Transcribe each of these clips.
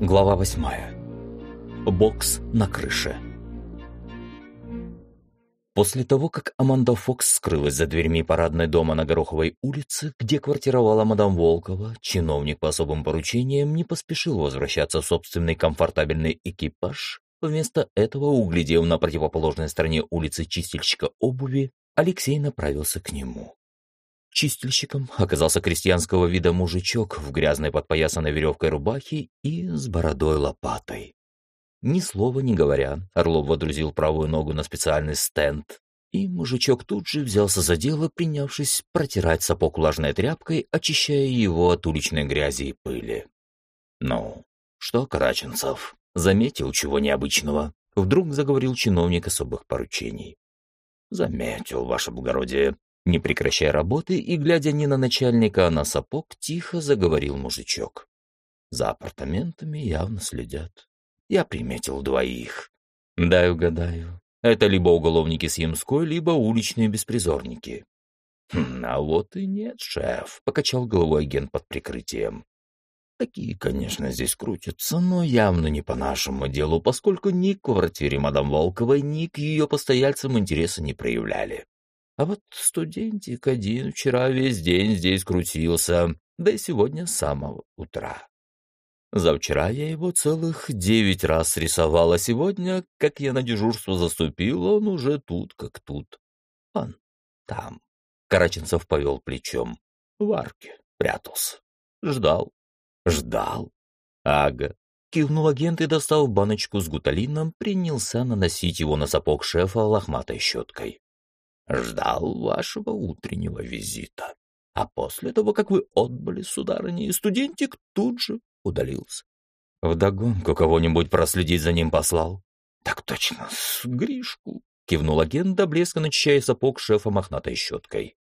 Глава восьмая. Бокс на крыше. После того, как Аманда Фокс скрылась за дверьми парадной дома на Гороховой улице, где квартировала мадам Волкова, чиновник по особым поручениям не поспешил возвращаться в собственный комфортабельный экипаж. Вместо этого, углядев на противоположной стороне улицы чистильщика обуви, Алексей направился к нему. Чистильщиком оказался крестьянского вида мужичок в грязной подпоясанной веревкой рубахе и с бородой лопатой. Ни слова не говоря, Орлов водрузил правую ногу на специальный стенд, и мужичок тут же взялся за дело, принявшись протирать сапог влажной тряпкой, очищая его от уличной грязи и пыли. «Ну, что, Караченцев, заметил чего необычного?» Вдруг заговорил чиновник особых поручений. «Заметил, ваше благородие». Не прекращая работы и глядя не на начальника, а на сапог, тихо заговорил мужичок. «За апартаментами явно следят. Я приметил двоих. Дай угадаю. Это либо уголовники с Ямской, либо уличные беспризорники. Хм, а вот и нет, шеф, покачал головой агент под прикрытием. Такие, конечно, здесь крутятся, но явно не по нашему делу, поскольку ни к квартире мадам Волковой, ни к ее постояльцам интереса не проявляли. А вот студентик один вчера весь день здесь крутился, да и сегодня с самого утра. Завчера я его целых девять раз рисовал, а сегодня, как я на дежурство заступил, он уже тут как тут. Он там. Караченцев повел плечом. В арке прятался. Ждал. Ждал. Ага. Кивнул агент и, достал баночку с гуталином, принялся наносить его на сапог шефа лохматой щеткой. Ждал вашего утреннего визита. А после того, как вы отбыли, сударыня, и студентик тут же удалился. Вдогонку кого-нибудь проследить за ним послал. Так точно, с Гришку, кивнул агент, до блеска начищая сапог шефа мохнатой щеткой.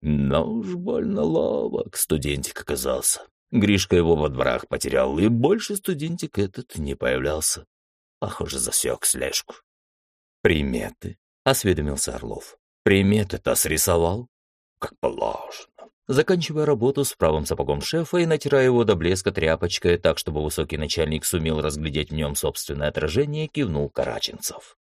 Но уж больно ловок студентик оказался. Гришка его во дворах потерял, и больше студентик этот не появлялся. Похоже, засек слежку. «Приметы», — осведомился Орлов. «Приметы-то срисовал?» «Как положено. Заканчивая работу с правым сапогом шефа и натирая его до блеска тряпочкой так, чтобы высокий начальник сумел разглядеть в нем собственное отражение, кивнул Караченцев.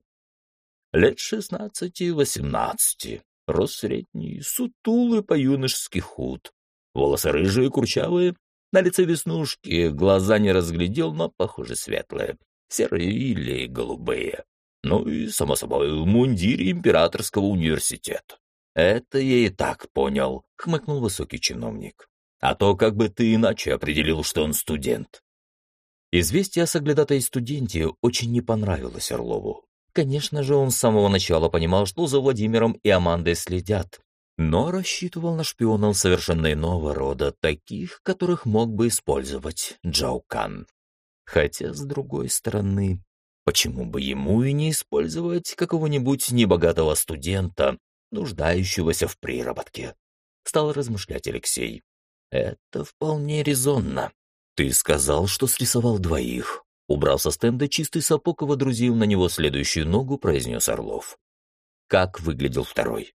Лет шестнадцати-восемнадцати, рост средний, сутулый по-юношески худ, волосы рыжие, курчавые, на лице веснушки, глаза не разглядел, но, похоже, светлые, серые или голубые. Ну и, само собой, в мундире императорского университета. «Это я и так понял», — хмыкнул высокий чиновник. «А то как бы ты иначе определил, что он студент». Известие о соглядатой студенте очень не понравилось Орлову. Конечно же, он с самого начала понимал, что за Владимиром и Амандой следят, но рассчитывал на шпионов совершенно иного рода, таких, которых мог бы использовать Джаукан. Хотя, с другой стороны, почему бы ему и не использовать какого-нибудь небогатого студента, нуждающегося в приработке. Стал размышлять Алексей. Это вполне резонно. Ты сказал, что срисовал двоих. Убрал со стенда чистый сапог и водрузил на него следующую ногу, произнес Орлов. Как выглядел второй?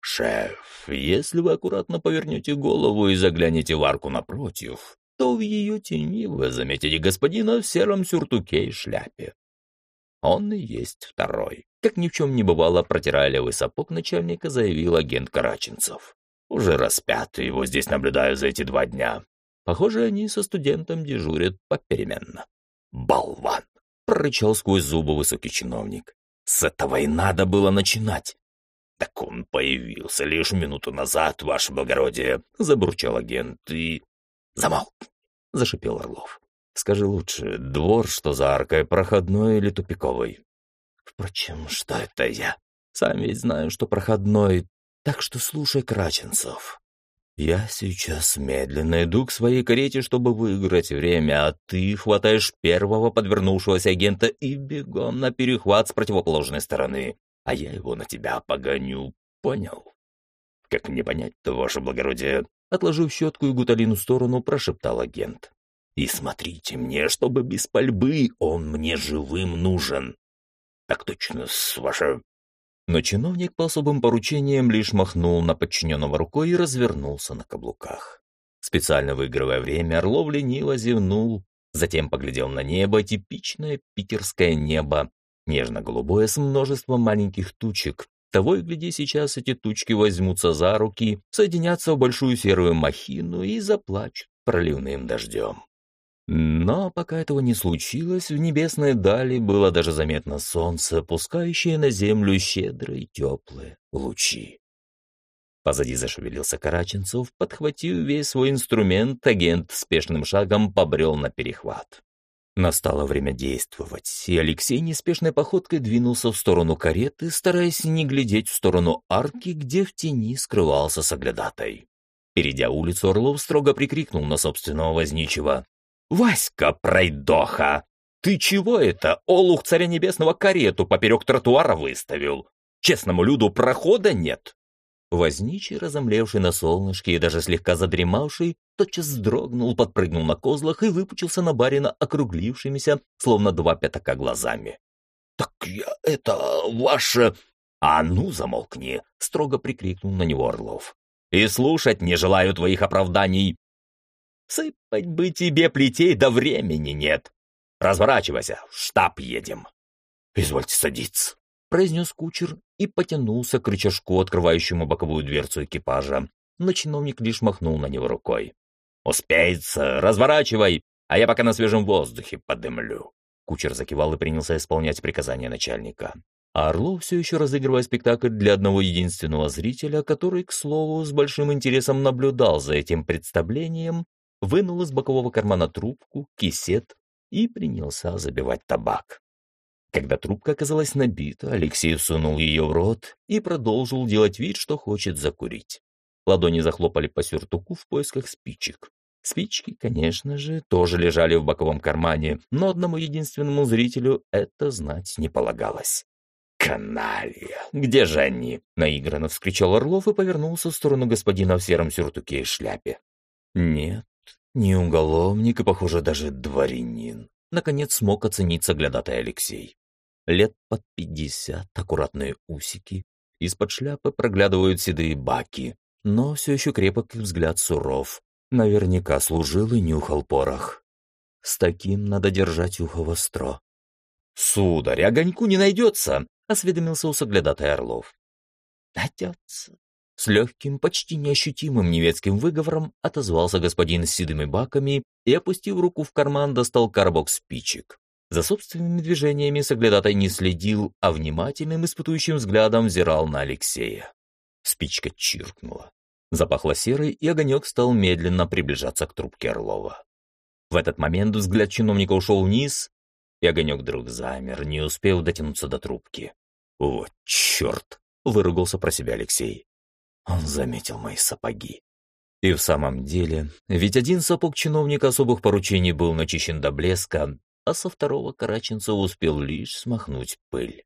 «Шеф, если вы аккуратно повернете голову и заглянете в арку напротив, то в ее тени вы заметите господина в сером сюртуке и шляпе. Он и есть второй. Как ни в чем не бывало, протирая левый сапог начальника, заявил агент Караченцев. Уже распятый его здесь наблюдаю за эти два дня. Похоже, они со студентом дежурят попеременно. «Болван!» — прорычал сквозь зубы высокий чиновник. «С этого и надо было начинать!» «Так он появился лишь минуту назад, ваше благородие!» — забурчал агент и... «Замолк!» — зашипел Орлов. «Скажи лучше, двор, что за аркой, проходной или тупиковый?» Впрочем, что это я? Сам ведь знаю, что проходной, так что слушай, Краченцев. Я сейчас медленно иду к своей карете, чтобы выиграть время, а ты хватаешь первого подвернувшегося агента и бегом на перехват с противоположной стороны, а я его на тебя погоню, понял? Как мне понять-то, ваше благородие? Отложив щетку и гуталину в сторону, прошептал агент. И смотрите мне, чтобы без пальбы он мне живым нужен. Так точно, с ваша...» Но чиновник по особым поручениям лишь махнул на подчиненного рукой и развернулся на каблуках. Специально выигрывая время, Орлов лениво зевнул затем поглядел на небо, типичное питерское небо, нежно-голубое с множеством маленьких тучек. Того и гляди, сейчас эти тучки возьмутся за руки, соединятся в большую серую махину и заплачут проливным дождем. Но пока этого не случилось, в небесной дали было даже заметно солнце, пускающее на землю щедрые теплые лучи. Позади зашевелился Караченцев, подхватив весь свой инструмент, агент спешным шагом побрел на перехват. Настало время действовать, и Алексей неспешной походкой двинулся в сторону кареты, стараясь не глядеть в сторону арки, где в тени скрывался соглядатай. Перейдя улицу, Орлов строго прикрикнул на собственного возничего. «Васька, пройдоха! Ты чего это, олух царя небесного карету поперек тротуара выставил? Честному люду прохода нет!» Возничий, разомлевший на солнышке и даже слегка задремавший, тотчас вздрогнул, подпрыгнул на козлах и выпучился на барина округлившимися, словно два пятака глазами. «Так я это... ваше...» «А ну, замолкни!» — строго прикрикнул на него Орлов. «И слушать не желаю твоих оправданий. Сыпать бы тебе плетей, да времени нет. Разворачивайся, в штаб едем». «Извольте садиться», — произнес кучер и потянулся к рычажку, открывающему боковую дверцу экипажа, но чиновник лишь махнул на него рукой. «Успеется, разворачивай, а я пока на свежем воздухе подымлю». Кучер закивал и принялся исполнять приказания начальника. А Орлов, все еще разыгрывая спектакль для одного единственного зрителя, который, к слову, с большим интересом наблюдал за этим представлением, вынул из бокового кармана трубку, кисет и принялся забивать табак. Когда трубка оказалась набита, Алексей сунул ее в рот и продолжил делать вид, что хочет закурить. Ладони захлопали по сюртуку в поисках спичек. Спички, конечно же, тоже лежали в боковом кармане, но одному единственному зрителю это знать не полагалось. «Каналья! Где же они?» — наигранно вскричал Орлов и повернулся в сторону господина в сером сюртуке и шляпе. «Нет, не уголовник и, похоже, даже дворянин», — наконец смог оценить соглядатай Алексей лет под пятьдесят, аккуратные усики, из-под шляпы проглядывают седые баки, но все еще крепок и взгляд суров. Наверняка служил и нюхал порох. С таким надо держать ухо востро. «Сударь, огоньку не найдется!» — осведомился у соглядатай Орлов. «Найдется!» С легким, почти неощутимым немецким выговором отозвался господин с седыми баками и, опустив руку в карман, достал коробок спичек. За собственными движениями соглядатай не следил, а внимательным испытующим взглядом взирал на Алексея. Спичка чиркнула. Запахло серой, и огонек стал медленно приближаться к трубке Орлова. В этот момент взгляд чиновника ушел вниз, и огонек вдруг замер, не успев дотянуться до трубки. «О, черт!» — выругался про себя Алексей. Он заметил мои сапоги. И в самом деле, ведь один сапог чиновника особых поручений был начищен до блеска, а со второго Караченцев успел лишь смахнуть пыль.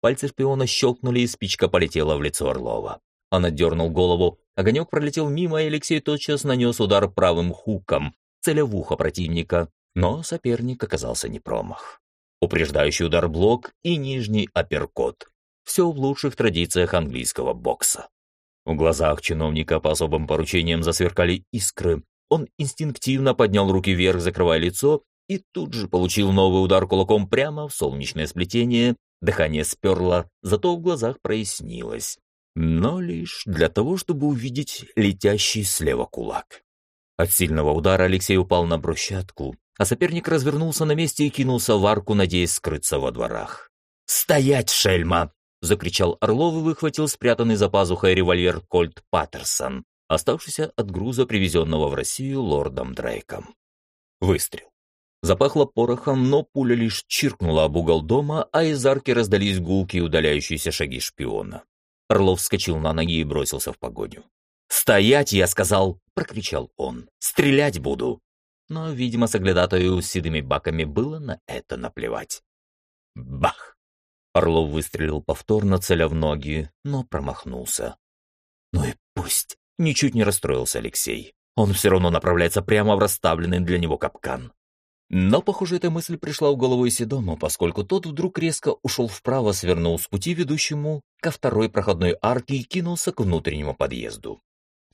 Пальцы шпиона щелкнули, и спичка полетела в лицо Орлова. Он отдернул голову, огонек пролетел мимо, и Алексей тотчас нанес удар правым хуком, целя в ухо противника, но соперник оказался не промах. Упреждающий удар блок и нижний апперкот. Все в лучших традициях английского бокса. В глазах чиновника по особым поручениям засверкали искры. Он инстинктивно поднял руки вверх, закрывая лицо, и тут же получил новый удар кулаком прямо в солнечное сплетение, дыхание сперло, зато в глазах прояснилось. Но лишь для того, чтобы увидеть летящий слева кулак. От сильного удара Алексей упал на брусчатку, а соперник развернулся на месте и кинулся в арку, надеясь скрыться во дворах. «Стоять, шельма!» — закричал Орлов и выхватил спрятанный за пазухой револьвер Кольт Паттерсон, оставшийся от груза, привезенного в Россию лордом Дрейком. Выстрел. Запахло порохом, но пуля лишь чиркнула об угол дома, а из арки раздались гулки и удаляющиеся шаги шпиона. Орлов вскочил на ноги и бросился в погоню. «Стоять, я сказал!» — прокричал он. «Стрелять буду!» Но, видимо, соглядатую с седыми баками было на это наплевать. Бах! Орлов выстрелил повторно, целя в ноги, но промахнулся. «Ну и пусть!» — ничуть не расстроился Алексей. Он все равно направляется прямо в расставленный для него капкан. Но, похоже, эта мысль пришла в голову Исидому, поскольку тот вдруг резко ушел вправо, свернул с пути, ведущему ко второй проходной арке и кинулся к внутреннему подъезду.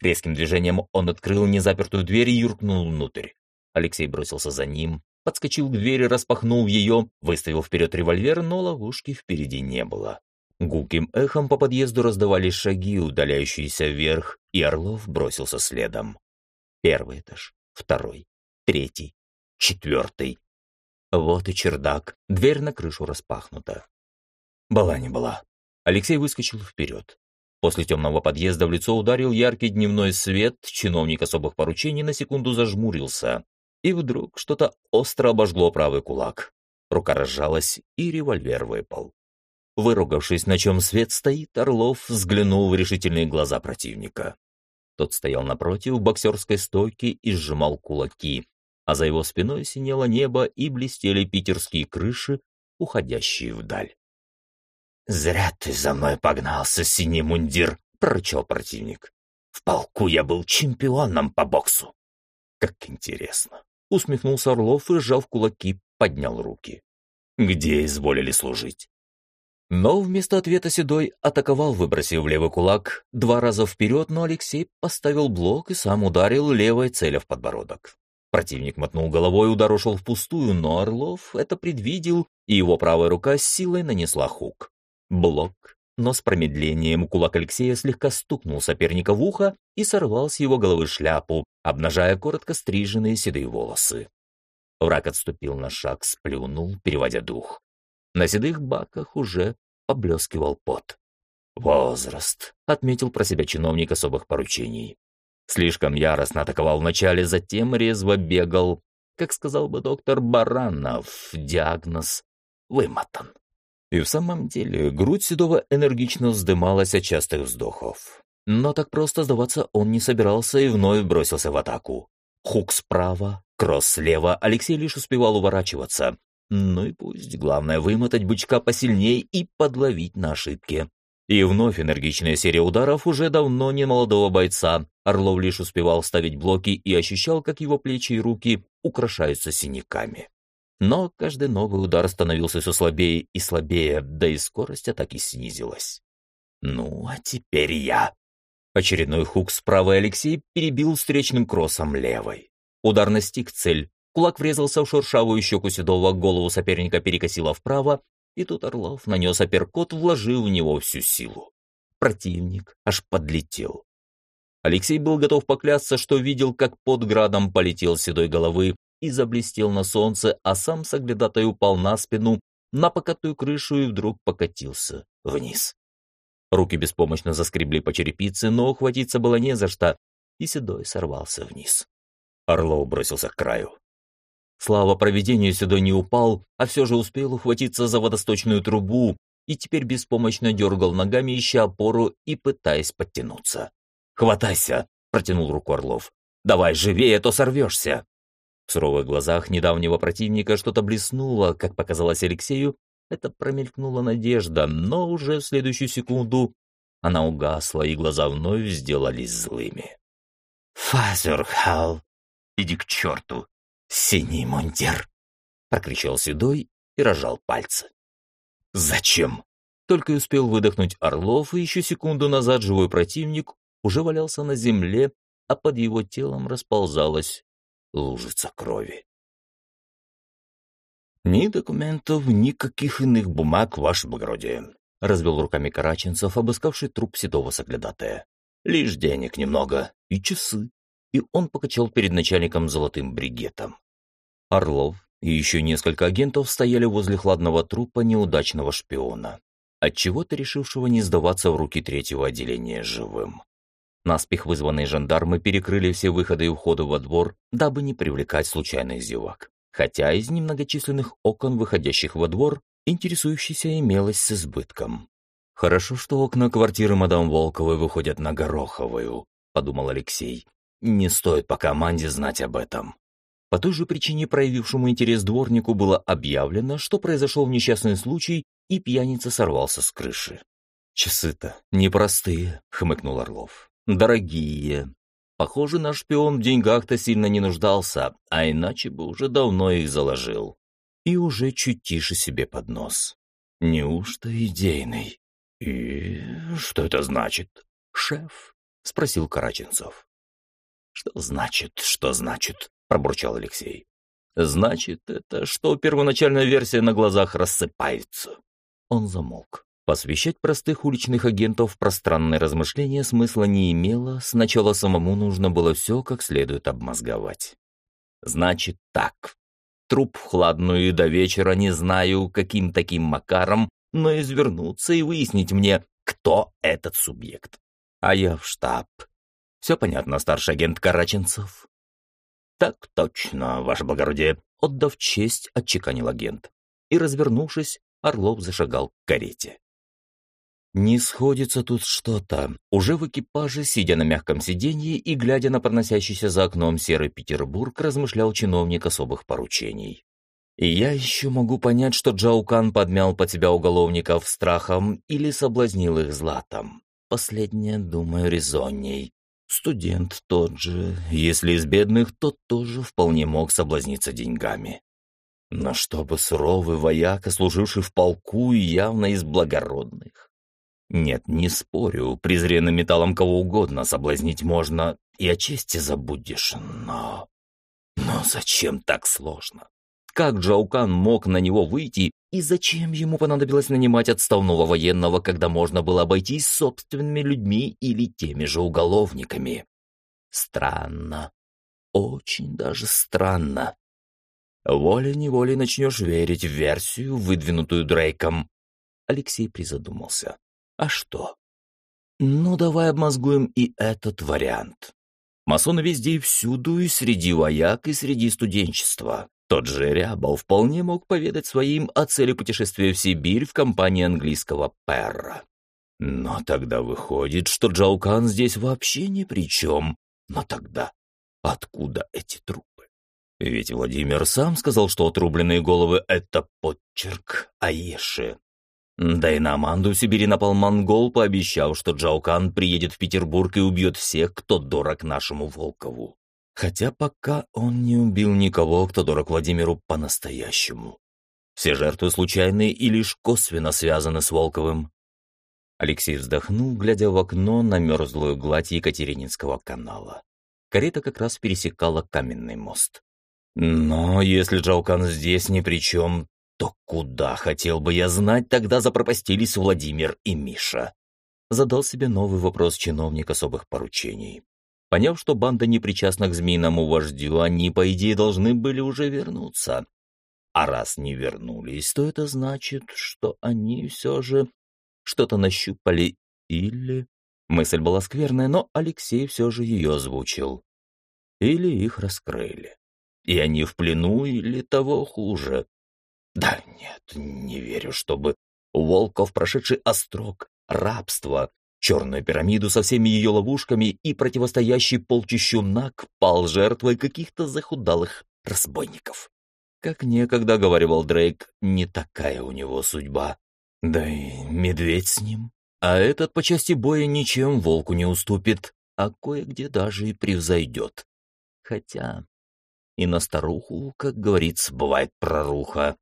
Резким движением он открыл незапертую дверь и юркнул внутрь. Алексей бросился за ним, подскочил к двери, распахнул ее, выставил вперед револьвер, но ловушки впереди не было. Гулким эхом по подъезду раздавались шаги, удаляющиеся вверх, и Орлов бросился следом. Первый этаж, второй, третий, четвертый. Вот и чердак, дверь на крышу распахнута. Была не была. Алексей выскочил вперед. После темного подъезда в лицо ударил яркий дневной свет, чиновник особых поручений на секунду зажмурился, и вдруг что-то остро обожгло правый кулак. Рука разжалась, и револьвер выпал. Выругавшись, на чем свет стоит, Орлов взглянул в решительные глаза противника. Тот стоял напротив боксерской стойки и сжимал кулаки, а за его спиной синело небо и блестели питерские крыши, уходящие вдаль. «Зря ты за мной погнался, синий мундир!» — прорычал противник. «В полку я был чемпионом по боксу!» «Как интересно!» — усмехнулся Орлов и, сжав кулаки, поднял руки. «Где изволили служить?» Но вместо ответа Седой атаковал, выбросив левый кулак два раза вперед, но Алексей поставил блок и сам ударил левой целя в подбородок. Противник мотнул головой, удар ушел впустую, но Орлов это предвидел, и его правая рука с силой нанесла хук. Блок, но с промедлением кулак Алексея слегка стукнул соперника в ухо и сорвал с его головы шляпу, обнажая коротко стриженные седые волосы. Враг отступил на шаг, сплюнул, переводя дух. На седых баках уже поблескивал пот. «Возраст», — отметил про себя чиновник особых поручений. Слишком яростно атаковал вначале, затем резво бегал. Как сказал бы доктор Баранов, диагноз вымотан. И в самом деле грудь Седова энергично вздымалась от частых вздохов. Но так просто сдаваться он не собирался и вновь бросился в атаку. Хук справа, кросс слева, Алексей лишь успевал уворачиваться. Ну и пусть, главное вымотать бычка посильнее и подловить на ошибке. И вновь энергичная серия ударов уже давно не молодого бойца. Орлов лишь успевал ставить блоки и ощущал, как его плечи и руки украшаются синяками. Но каждый новый удар становился все слабее и слабее, да и скорость атаки снизилась. «Ну, а теперь я!» Очередной хук справа Алексей перебил встречным кроссом левой. Удар настиг цель, Кулак врезался в шершавую щеку Седова, голову соперника перекосило вправо, и тут Орлов нанес апперкот, вложив в него всю силу. Противник аж подлетел. Алексей был готов поклясться, что видел, как под градом полетел седой головы и заблестел на солнце, а сам соглядатай упал на спину, на покатую крышу и вдруг покатился вниз. Руки беспомощно заскребли по черепице, но ухватиться было не за что, и седой сорвался вниз. Орлов бросился к краю. Слава проведению сюда не упал, а все же успел ухватиться за водосточную трубу и теперь беспомощно дергал ногами, ища опору и пытаясь подтянуться. «Хватайся!» — протянул руку Орлов. «Давай живее, а то сорвешься!» В суровых глазах недавнего противника что-то блеснуло, как показалось Алексею, это промелькнула надежда, но уже в следующую секунду она угасла, и глаза вновь сделались злыми. «Фазерхал, иди к черту!» «Синий мундир!» — прокричал Седой и рожал пальцы. «Зачем?» Только успел выдохнуть Орлов, и еще секунду назад живой противник уже валялся на земле, а под его телом расползалась лужица крови. «Ни документов, никаких иных бумаг, ваше благородие», — развел руками Караченцев, обыскавший труп седого соглядатая. «Лишь денег немного и часы». И он покачал перед начальником золотым бригетом. Орлов и еще несколько агентов стояли возле хладного трупа неудачного шпиона, отчего-то решившего не сдаваться в руки третьего отделения живым. Наспех вызванные жандармы перекрыли все выходы и входы во двор, дабы не привлекать случайных зевак. Хотя из немногочисленных окон, выходящих во двор, интересующийся имелось с избытком. «Хорошо, что окна квартиры мадам Волковой выходят на Гороховую», — подумал Алексей. «Не стоит по команде знать об этом». По той же причине проявившему интерес дворнику было объявлено, что произошел несчастный случай, и пьяница сорвался с крыши. «Часы-то непростые», — хмыкнул Орлов. «Дорогие. Похоже, наш шпион в деньгах-то сильно не нуждался, а иначе бы уже давно их заложил. И уже чуть тише себе под нос. Неужто идейный?» «И что это значит?» «Шеф?» — спросил Караченцов. «Что значит, что значит?» Пробурчал Алексей. Значит, это что первоначальная версия на глазах рассыпается. Он замолк. Посвящать простых уличных агентов в пространные размышления смысла не имело, сначала самому нужно было все как следует обмозговать. Значит так. Труп в хладную и до вечера не знаю, каким таким макаром, но извернуться и выяснить мне, кто этот субъект. А я в штаб. Все понятно, старший агент Караченцев? Так точно, ваше благородие, отдав честь, отчеканил агент. И, развернувшись, Орлов зашагал к карете. Не сходится тут что-то. Уже в экипаже, сидя на мягком сиденье и глядя на проносящийся за окном серый Петербург, размышлял чиновник особых поручений. И я еще могу понять, что Джаукан подмял под себя уголовников страхом или соблазнил их златом. Последнее, думаю, резонней. Студент тот же, если из бедных, то тоже вполне мог соблазниться деньгами. Но чтобы суровый вояка, служивший в полку, явно из благородных. Нет, не спорю, презренным металлом кого угодно соблазнить можно, и о чести забудешь, но... Но зачем так сложно? Как Джаукан мог на него выйти, и зачем ему понадобилось нанимать отставного военного, когда можно было обойтись собственными людьми или теми же уголовниками? Странно. Очень даже странно. Волей-неволей начнешь верить в версию, выдвинутую Дрейком. Алексей призадумался. А что? Ну, давай обмозгуем и этот вариант. Масоны везде и всюду, и среди вояк, и среди студенчества. Тот же Рябов вполне мог поведать своим о цели путешествия в Сибирь в компании английского Перра. Но тогда выходит, что Джаукан здесь вообще ни при чем. Но тогда откуда эти трупы? Ведь Владимир сам сказал, что отрубленные головы — это подчерк Аеши. Да и на Аманду Сибири напал монгол, пообещав, что Джаукан приедет в Петербург и убьет всех, кто дорог нашему Волкову. Хотя пока он не убил никого, кто дорог Владимиру по-настоящему. Все жертвы случайные и лишь косвенно связаны с Волковым. Алексей вздохнул, глядя в окно на мерзлую гладь Екатерининского канала. Карета как раз пересекала каменный мост. Но если Джаукан здесь ни при чем, то куда, хотел бы я знать, тогда запропастились Владимир и Миша? Задал себе новый вопрос чиновник особых поручений. Поняв, что банда не причастна к змеиному вождю, они, по идее, должны были уже вернуться. А раз не вернулись, то это значит, что они все же что-то нащупали или... Мысль была скверная, но Алексей все же ее озвучил. Или их раскрыли. И они в плену, или того хуже. Да нет, не верю, чтобы Волков, прошедший острог, рабство, черную пирамиду со всеми ее ловушками и противостоящий полчищу наг, пал жертвой каких-то захудалых разбойников. Как некогда говаривал Дрейк, не такая у него судьба. Да и медведь с ним. А этот по части боя ничем волку не уступит, а кое-где даже и превзойдет. Хотя и на старуху, как говорится, бывает проруха.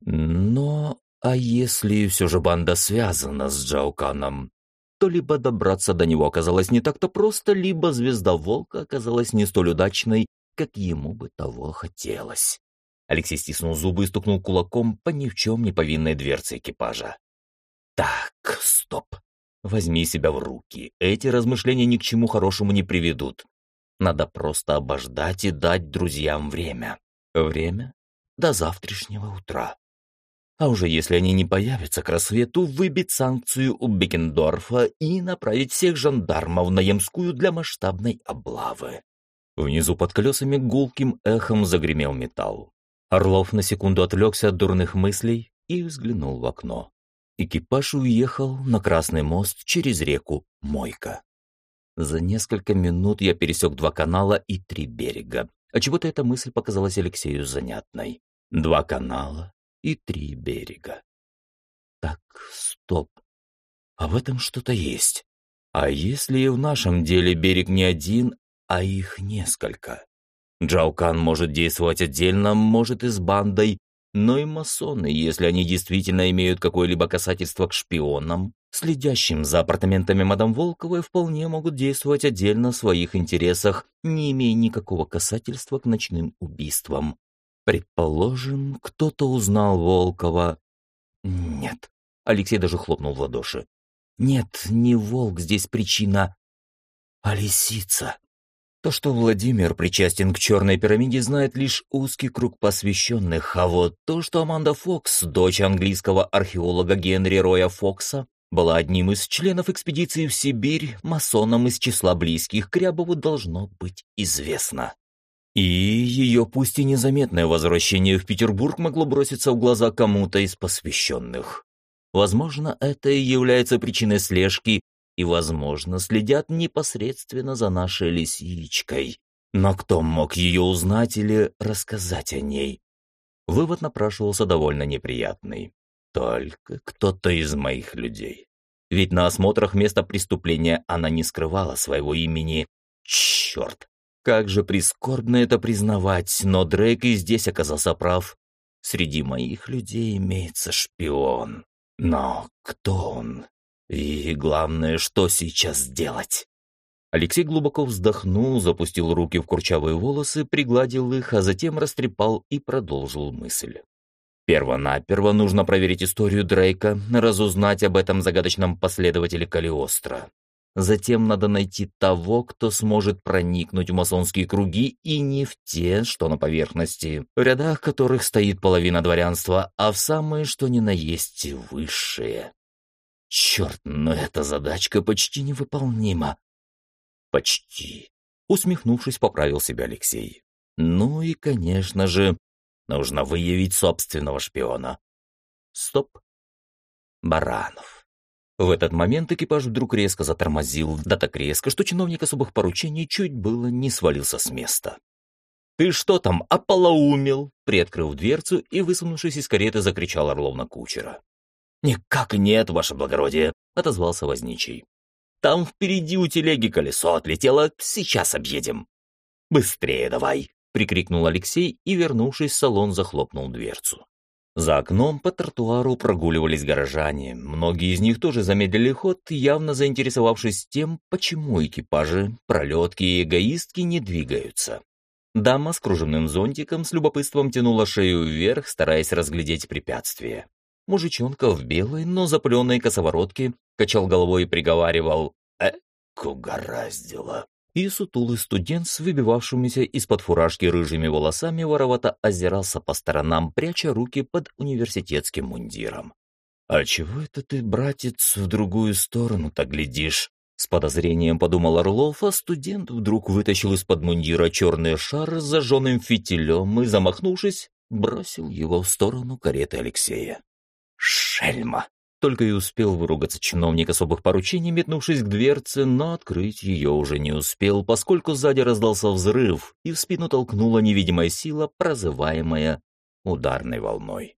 Но а если все же банда связана с Джауканом, то либо добраться до него оказалось не так-то просто, либо звезда Волка оказалась не столь удачной, как ему бы того хотелось. Алексей стиснул зубы и стукнул кулаком по ни в чем не повинной дверце экипажа. «Так, стоп. Возьми себя в руки. Эти размышления ни к чему хорошему не приведут. Надо просто обождать и дать друзьям время. Время до завтрашнего утра. А уже если они не появятся к рассвету, выбить санкцию у Бекендорфа и направить всех жандармов на Ямскую для масштабной облавы. Внизу под колесами гулким эхом загремел металл. Орлов на секунду отвлекся от дурных мыслей и взглянул в окно. Экипаж уехал на Красный мост через реку Мойка. За несколько минут я пересек два канала и три берега. А чего-то эта мысль показалась Алексею занятной. Два канала, и три берега. Так, стоп. А в этом что-то есть. А если и в нашем деле берег не один, а их несколько? Джаукан может действовать отдельно, может и с бандой, но и масоны, если они действительно имеют какое-либо касательство к шпионам, следящим за апартаментами мадам Волковой, вполне могут действовать отдельно в своих интересах, не имея никакого касательства к ночным убийствам. Предположим, кто-то узнал Волкова. Нет. Алексей даже хлопнул в ладоши. Нет, не волк здесь причина, а лисица. То, что Владимир причастен к черной пирамиде, знает лишь узкий круг посвященных, а вот то, что Аманда Фокс, дочь английского археолога Генри Роя Фокса, была одним из членов экспедиции в Сибирь, масоном из числа близких к Рябову должно быть известно. И ее пусть и незаметное возвращение в Петербург могло броситься в глаза кому-то из посвященных. Возможно, это и является причиной слежки и, возможно, следят непосредственно за нашей лисичкой. Но кто мог ее узнать или рассказать о ней? Вывод напрашивался довольно неприятный. Только кто-то из моих людей. Ведь на осмотрах места преступления она не скрывала своего имени. Черт! Как же прискорбно это признавать, но Дрейк и здесь оказался прав. Среди моих людей имеется шпион. Но кто он? И главное, что сейчас делать? Алексей глубоко вздохнул, запустил руки в курчавые волосы, пригладил их, а затем растрепал и продолжил мысль. Первонаперво нужно проверить историю Дрейка, разузнать об этом загадочном последователе Калиостро. Затем надо найти того, кто сможет проникнуть в масонские круги и не в те, что на поверхности, в рядах которых стоит половина дворянства, а в самые, что ни на есть, высшие. Черт, но эта задачка почти невыполнима. Почти. Усмехнувшись, поправил себя Алексей. Ну и, конечно же, нужно выявить собственного шпиона. Стоп. Баранов. В этот момент экипаж вдруг резко затормозил, да так резко, что чиновник особых поручений чуть было не свалился с места. «Ты что там, ополоумел?» Приоткрыв дверцу и, высунувшись из кареты, закричал Орлов на кучера. «Никак нет, ваше благородие», — отозвался возничий. «Там впереди у телеги колесо отлетело, сейчас объедем». «Быстрее давай», — прикрикнул Алексей и, вернувшись в салон, захлопнул дверцу. За окном по тротуару прогуливались горожане. Многие из них тоже замедлили ход, явно заинтересовавшись тем, почему экипажи, пролетки и эгоистки не двигаются. Дама с кружевным зонтиком с любопытством тянула шею вверх, стараясь разглядеть препятствие. Мужичонка в белой, но запыленной косоворотке качал головой и приговаривал «Эк, угораздило». И сутулый студент с выбивавшимися из-под фуражки рыжими волосами воровато озирался по сторонам, пряча руки под университетским мундиром. «А чего это ты, братец, в другую сторону-то глядишь?» С подозрением подумал Орлов, а студент вдруг вытащил из-под мундира черный шар с зажженным фитилем и, замахнувшись, бросил его в сторону кареты Алексея. Шельма! Только и успел выругаться чиновник особых поручений, метнувшись к дверце, но открыть ее уже не успел, поскольку сзади раздался взрыв, и в спину толкнула невидимая сила, прозываемая ударной волной.